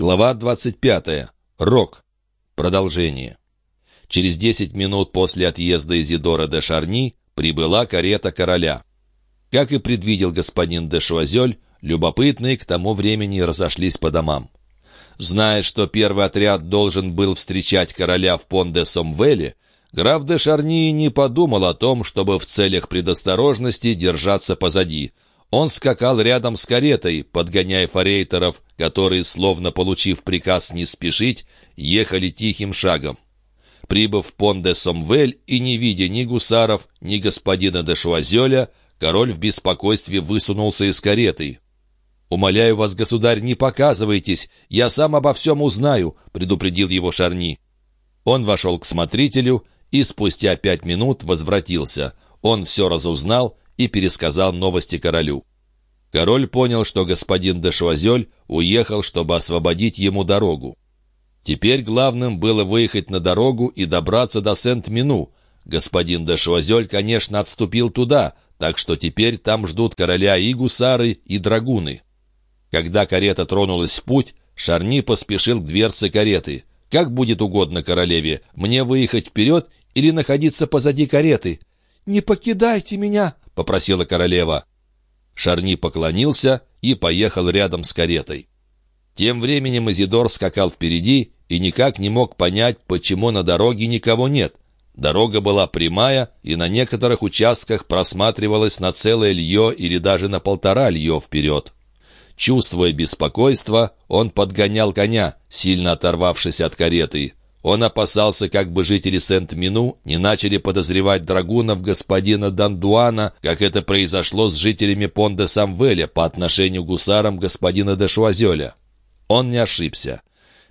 Глава 25. Рок. Продолжение. Через десять минут после отъезда Изидора де Шарни прибыла карета короля. Как и предвидел господин де Шуазель, любопытные к тому времени разошлись по домам. Зная, что первый отряд должен был встречать короля в Пон-де-Сомвеле, граф де Шарни не подумал о том, чтобы в целях предосторожности держаться позади – он скакал рядом с каретой, подгоняя форейтеров, которые, словно получив приказ не спешить, ехали тихим шагом. Прибыв в Пон-де-Сомвель и не видя ни гусаров, ни господина де Шуазеля, король в беспокойстве высунулся из кареты. «Умоляю вас, государь, не показывайтесь, я сам обо всем узнаю», — предупредил его Шарни. Он вошел к смотрителю и спустя пять минут возвратился. Он все разузнал и пересказал новости королю. Король понял, что господин де Шуазель уехал, чтобы освободить ему дорогу. Теперь главным было выехать на дорогу и добраться до Сент-Мину. Господин де Шуазель, конечно, отступил туда, так что теперь там ждут короля и гусары, и драгуны. Когда карета тронулась в путь, Шарни поспешил к дверце кареты. «Как будет угодно королеве, мне выехать вперед или находиться позади кареты?» «Не покидайте меня!» попросила королева. Шарни поклонился и поехал рядом с каретой. Тем временем Изидор скакал впереди и никак не мог понять, почему на дороге никого нет. Дорога была прямая, и на некоторых участках просматривалась на целое лье или даже на полтора лье вперед. Чувствуя беспокойство, он подгонял коня, сильно оторвавшись от кареты. Он опасался, как бы жители Сент-Мину не начали подозревать драгунов господина Дандуана, как это произошло с жителями Понде-Самвеля по отношению к гусарам господина де Шуазеля. Он не ошибся.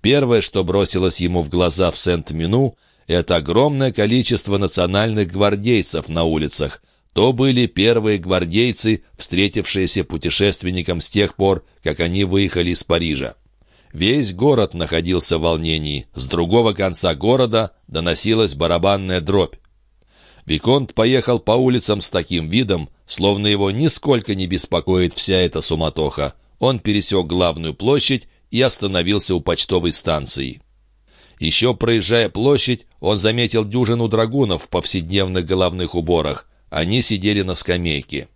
Первое, что бросилось ему в глаза в Сент-Мину, это огромное количество национальных гвардейцев на улицах. То были первые гвардейцы, встретившиеся путешественникам с тех пор, как они выехали из Парижа. Весь город находился в волнении. С другого конца города доносилась барабанная дробь. Виконт поехал по улицам с таким видом, словно его нисколько не беспокоит вся эта суматоха. Он пересек главную площадь и остановился у почтовой станции. Еще проезжая площадь, он заметил дюжину драгунов в повседневных головных уборах. Они сидели на скамейке.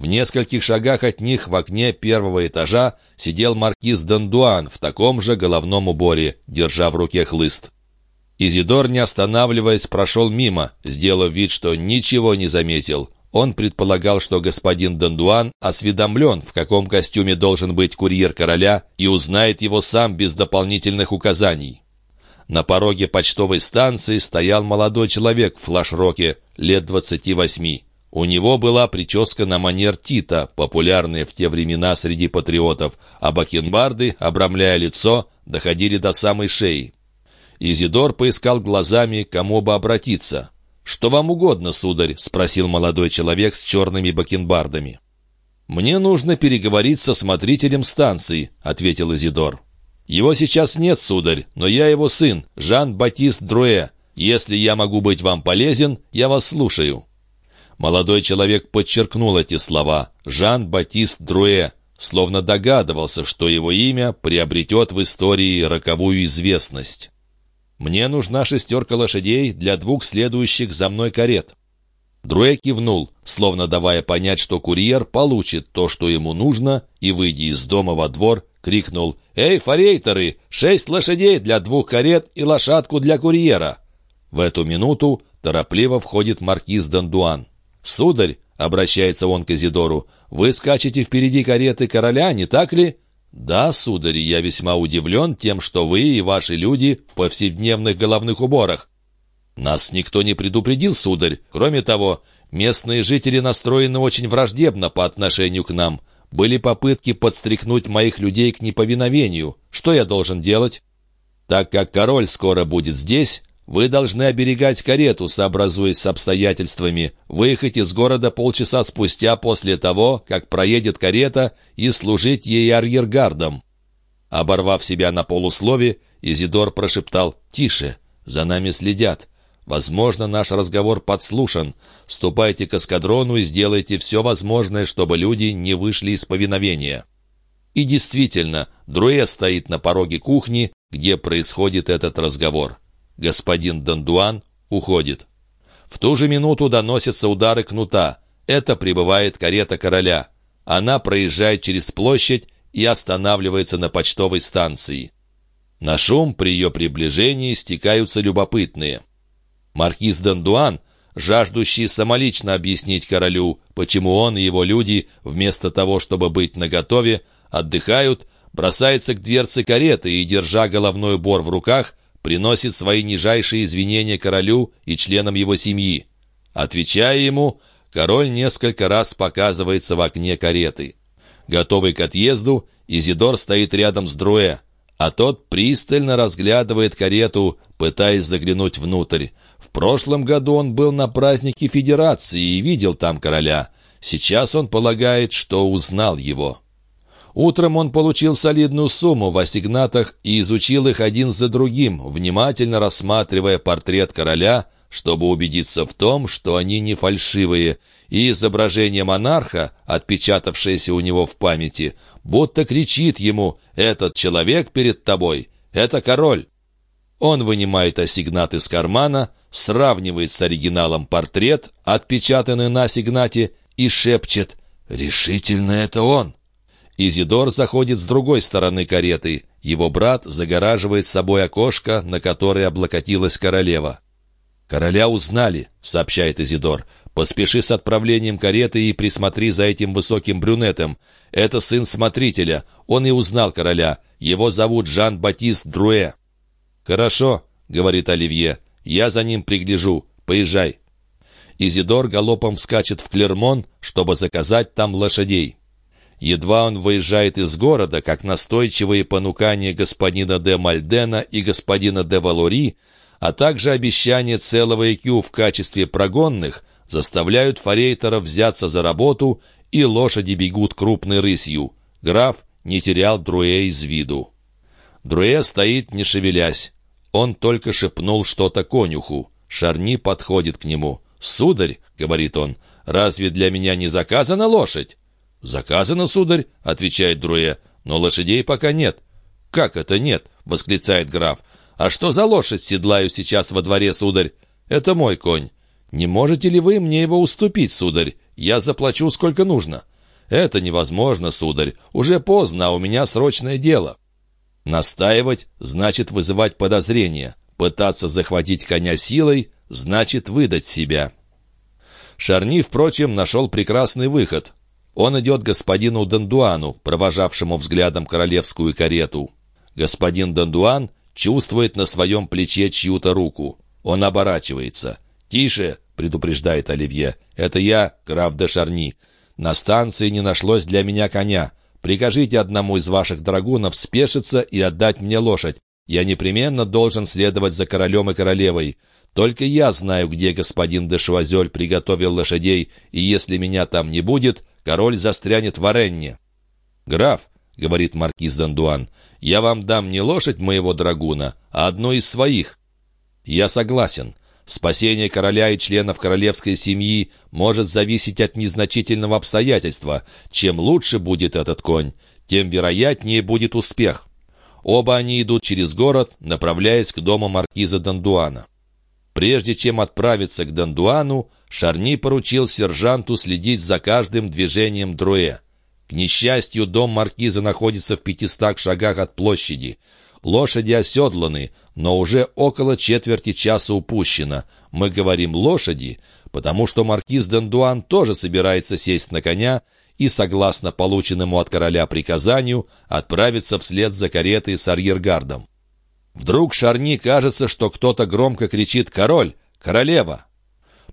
В нескольких шагах от них в окне первого этажа сидел маркиз Дандуан в таком же головном уборе, держа в руке хлыст. Изидор, не останавливаясь, прошел мимо, сделав вид, что ничего не заметил. Он предполагал, что господин Дандуан осведомлен, в каком костюме должен быть курьер короля, и узнает его сам без дополнительных указаний. На пороге почтовой станции стоял молодой человек в флажроке, лет двадцати восьми. У него была прическа на манер Тита, популярная в те времена среди патриотов, а бакенбарды, обрамляя лицо, доходили до самой шеи. Изидор поискал глазами, кому бы обратиться. «Что вам угодно, сударь?» — спросил молодой человек с черными бакенбардами. «Мне нужно переговорить со смотрителем станции», — ответил Изидор. «Его сейчас нет, сударь, но я его сын, Жан-Батист Друэ. Если я могу быть вам полезен, я вас слушаю». Молодой человек подчеркнул эти слова «Жан-Батист Друэ», словно догадывался, что его имя приобретет в истории роковую известность. «Мне нужна шестерка лошадей для двух следующих за мной карет». Друэ кивнул, словно давая понять, что курьер получит то, что ему нужно, и, выйдя из дома во двор, крикнул «Эй, форейтеры, шесть лошадей для двух карет и лошадку для курьера!» В эту минуту торопливо входит маркиз Дандуан. «Сударь», — обращается он к Изидору, — «вы скачете впереди кареты короля, не так ли?» «Да, сударь, я весьма удивлен тем, что вы и ваши люди в повседневных головных уборах». «Нас никто не предупредил, сударь. Кроме того, местные жители настроены очень враждебно по отношению к нам. Были попытки подстрекнуть моих людей к неповиновению. Что я должен делать?» «Так как король скоро будет здесь, вы должны оберегать карету, сообразуясь с обстоятельствами, выехать из города полчаса спустя после того, как проедет карета, и служить ей арьергардом». Оборвав себя на полуслове, Изидор прошептал «Тише, за нами следят. Возможно, наш разговор подслушан. Ступайте к эскадрону и сделайте все возможное, чтобы люди не вышли из повиновения». И действительно, Друэ стоит на пороге кухни, где происходит этот разговор. Господин Дандуан уходит. В ту же минуту доносятся удары кнута. Это прибывает карета короля. Она проезжает через площадь и останавливается на почтовой станции. На шум при ее приближении стекаются любопытные. Маркиз Дандуан, жаждущий самолично объяснить королю, почему он и его люди, вместо того, чтобы быть наготове, отдыхают, бросается к дверце кареты и, держа головной убор в руках, приносит свои нижайшие извинения королю и членам его семьи. Отвечая ему, король несколько раз показывается в окне кареты. Готовый к отъезду, Изидор стоит рядом с Друэ, а тот пристально разглядывает карету, пытаясь заглянуть внутрь. В прошлом году он был на празднике Федерации и видел там короля. Сейчас он полагает, что узнал его. Утром он получил солидную сумму в ассигнатах и изучил их один за другим, внимательно рассматривая портрет короля, чтобы убедиться в том, что они не фальшивые, и изображение монарха, отпечатавшееся у него в памяти, будто кричит ему «Этот человек перед тобой, это король». Он вынимает ассигнат из кармана, сравнивает с оригиналом портрет, отпечатанный на ассигнате, и шепчет «Решительно это он». Изидор заходит с другой стороны кареты. Его брат загораживает собой окошко, на которое облокотилась королева. «Короля узнали», — сообщает Изидор. «Поспеши с отправлением кареты и присмотри за этим высоким брюнетом. Это сын смотрителя. Он и узнал короля. Его зовут Жан-Батист Друэ». «Хорошо», — говорит Оливье. «Я за ним пригляжу. Поезжай». Изидор галопом вскачет в Клермон, чтобы заказать там лошадей. Едва он выезжает из города, как настойчивые понукания господина де Мальдена и господина де Валори, а также обещание целого икю в качестве прогонных, заставляют форейтера взяться за работу, и лошади бегут крупной рысью. Граф не терял Друэ из виду. Друэ стоит, не шевелясь. Он только шепнул что-то конюху. Шарни подходит к нему. «Сударь», — говорит он, — «разве для меня не заказана лошадь?» «Заказано, сударь», — отвечает Друэ, — «но лошадей пока нет». «Как это нет?» — восклицает граф. «А что за лошадь седлаю сейчас во дворе, сударь?» «Это мой конь». «Не можете ли вы мне его уступить, сударь? Я заплачу сколько нужно». «Это невозможно, сударь. Уже поздно, а у меня срочное дело». Настаивать значит вызывать подозрения. Пытаться захватить коня силой значит выдать себя. Шарни, впрочем, нашел прекрасный выход. Он идет господину Дандуану, провожавшему взглядом королевскую карету. Господин Дандуан чувствует на своем плече чью-то руку. Он оборачивается. «Тише!» — предупреждает Оливье. «Это я, граф де Шарни. На станции не нашлось для меня коня. Прикажите одному из ваших драгунов спешиться и отдать мне лошадь. Я непременно должен следовать за королем и королевой. Только я знаю, где господин де Шуазель приготовил лошадей, и если меня там не будет, король застрянет в Оренне». «Граф», — говорит маркиз Дандуан, — «я вам дам не лошадь моего драгуна, а одну из своих». «Я согласен. Спасение короля и членов королевской семьи может зависеть от незначительного обстоятельства. Чем лучше будет этот конь, тем вероятнее будет успех». Оба они идут через город, направляясь к дому маркиза Дандуана. Прежде чем отправиться к Дандуану, Шарни поручил сержанту следить за каждым движением Друэ. К несчастью, дом маркиза находится в пятистах шагах от площади. Лошади оседланы, но уже около четверти часа упущено. Мы говорим «лошади», потому что маркиз Дандуан тоже собирается сесть на коня и, согласно полученному от короля приказанию, отправиться вслед за каретой с арьергардом. Вдруг Шарни кажется, что кто-то громко кричит «Король! Королева!».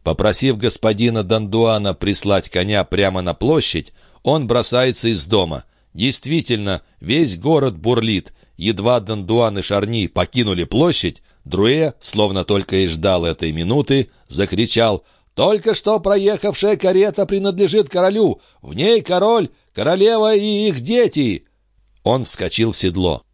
Попросив господина Дандуана прислать коня прямо на площадь, он бросается из дома. Действительно, весь город бурлит. Едва Дандуан и Шарни покинули площадь, Друэ, словно только и ждал этой минуты, закричал «Только что проехавшая карета принадлежит королю! В ней король, королева и их дети!» Он вскочил в седло.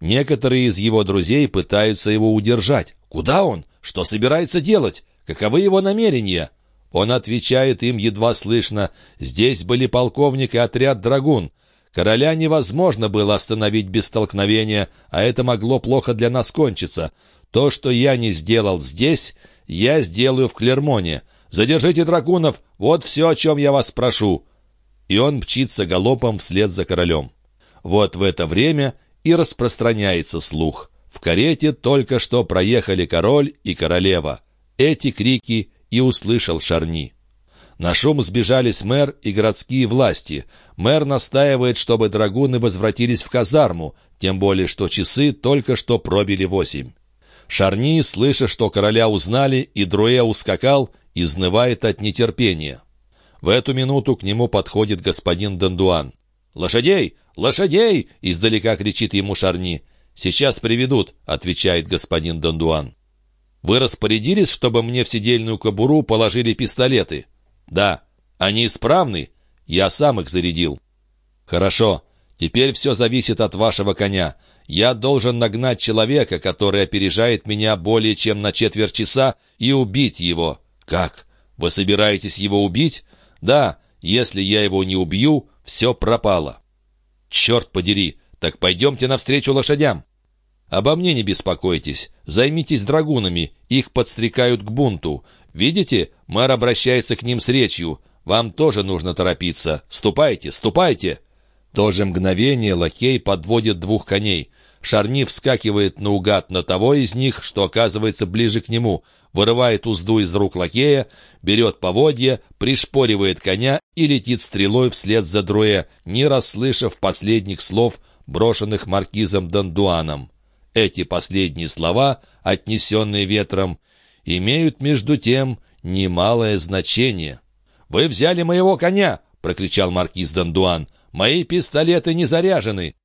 Некоторые из его друзей пытаются его удержать. Куда он? Что собирается делать? Каковы его намерения? Он отвечает им едва слышно. Здесь были полковник и отряд «Драгун». Короля невозможно было остановить без столкновения, а это могло плохо для нас кончиться. То, что я не сделал здесь, я сделаю в Клермоне. Задержите дракунов, вот все, о чем я вас прошу». И он мчится галопом вслед за королем. Вот в это время и распространяется слух. В карете только что проехали король и королева. Эти крики и услышал Шарни. На шум сбежались мэр и городские власти. Мэр настаивает, чтобы драгуны возвратились в казарму, тем более что часы только что пробили восемь. Шарни, слыша, что короля узнали, и Друэ ускакал, изнывает от нетерпения. В эту минуту к нему подходит господин Дандуан. «Лошадей! Лошадей!» — издалека кричит ему Шарни. «Сейчас приведут», — отвечает господин Дандуан. «Вы распорядились, чтобы мне в сидельную кобуру положили пистолеты?» «Да». «Они исправны?» «Я сам их зарядил». «Хорошо. Теперь все зависит от вашего коня. Я должен нагнать человека, который опережает меня более чем на четверть часа, и убить его». «Как? Вы собираетесь его убить?» «Да. Если я его не убью, все пропало». «Черт подери! Так пойдемте навстречу лошадям!» «Обо мне не беспокойтесь. Займитесь драгунами. Их подстрекают к бунту. Видите, мэр обращается к ним с речью. Вам тоже нужно торопиться. Ступайте, ступайте!» В то же мгновение лакей подводит двух коней. Шарни вскакивает наугад на того из них, что оказывается ближе к нему, вырывает узду из рук лакея, берет поводья, пришпоривает коня и летит стрелой вслед за Друэ, не расслышав последних слов, брошенных маркизом Дандуаном. Эти последние слова, отнесенные ветром, имеют, между тем, немалое значение. «Вы взяли моего коня!» — прокричал маркиз Дандуан. «Мои пистолеты не заряжены!»